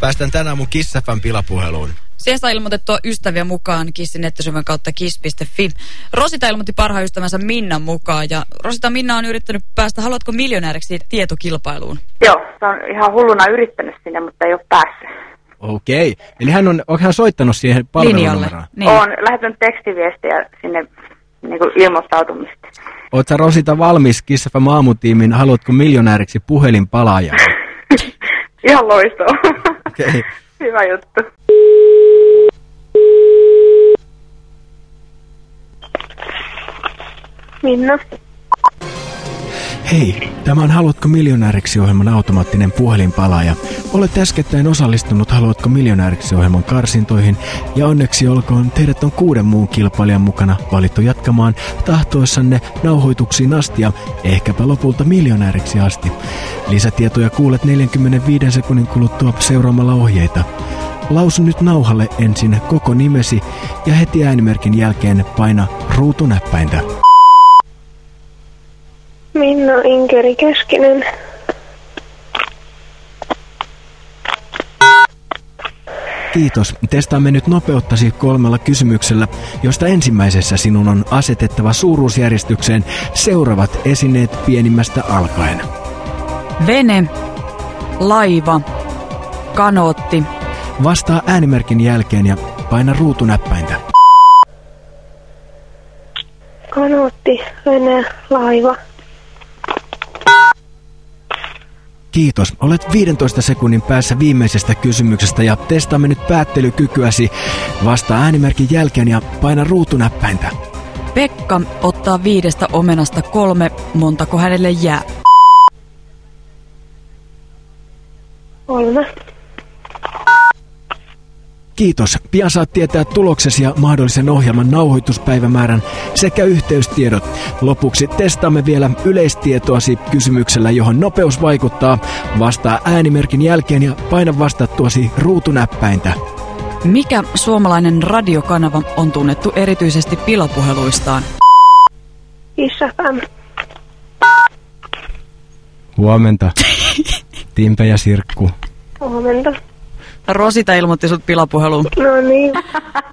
Päästään tänään mun Kissafan pilapuheluun. Siellä saa ilmoitettua ystäviä mukaan Kissin nettisyvän kautta kiss.fi. Rosita ilmoitti parhaan ystävänsä Minnan mukaan ja Rosita Minna on yrittänyt päästä, haluatko miljonääriksi tietokilpailuun? Joo, se on ihan hulluna yrittänyt sinne, mutta ei ole päässyt. Okei. Eli hän on, onko hän soittanut siihen palvelunumeroon? Niin. Olen lähettänyt tekstiviestiä sinne niin kuin ilmoittautumista. Sä Rosita valmis Kissafan aamutiimin, haluatko miljonääriksi puhelinpalaajaa? Ihan loistavaa. Okei. Hyvä juttu. Minna. Hei, tämä on Haluatko miljonääriksi ohjelman automaattinen puhelinpalaaja. Olet äskettäin osallistunut Haluatko miljonääriksi ohjelman karsintoihin ja onneksi olkoon teidät on kuuden muun kilpailijan mukana valittu jatkamaan tahtoissanne nauhoituksiin asti ja ehkäpä lopulta miljonääriksi asti. Lisätietoja kuulet 45 sekunnin kuluttua seuraamalla ohjeita. Lausu nyt nauhalle ensin koko nimesi ja heti äänimerkin jälkeen paina ruutunäppäintä. Minna Inkeri Keskinen. Kiitos. Testaamme nyt nopeuttasi kolmella kysymyksellä, josta ensimmäisessä sinun on asetettava suuruusjärjestykseen seuraavat esineet pienimmästä alkaen. Vene, laiva, kanootti, Vastaa äänimerkin jälkeen ja paina ruutunäppäintä. Kanootti, vene, laiva. Kiitos. Olet 15 sekunnin päässä viimeisestä kysymyksestä ja testaamme nyt päättelykykyäsi. Vastaa äänimerkin jälkeen ja paina ruutunäppäintä. Pekka ottaa viidestä omenasta kolme, montako hänelle jää? Kolme. Kiitos. Pian saat tietää tuloksesi ja mahdollisen ohjelman nauhoituspäivämäärän sekä yhteystiedot. Lopuksi testaamme vielä yleistietoasi kysymyksellä, johon nopeus vaikuttaa. Vastaa äänimerkin jälkeen ja paina vastattuasi ruutunäppäintä. Mikä suomalainen radiokanava on tunnettu erityisesti pilapuheluistaan? FM. Huomenta. Timpe ja Sirkku. Huomenta. Rosita ilmoitti sut pilapuheluun. No niin.